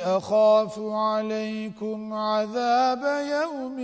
أخاف عليكم عذاب يوم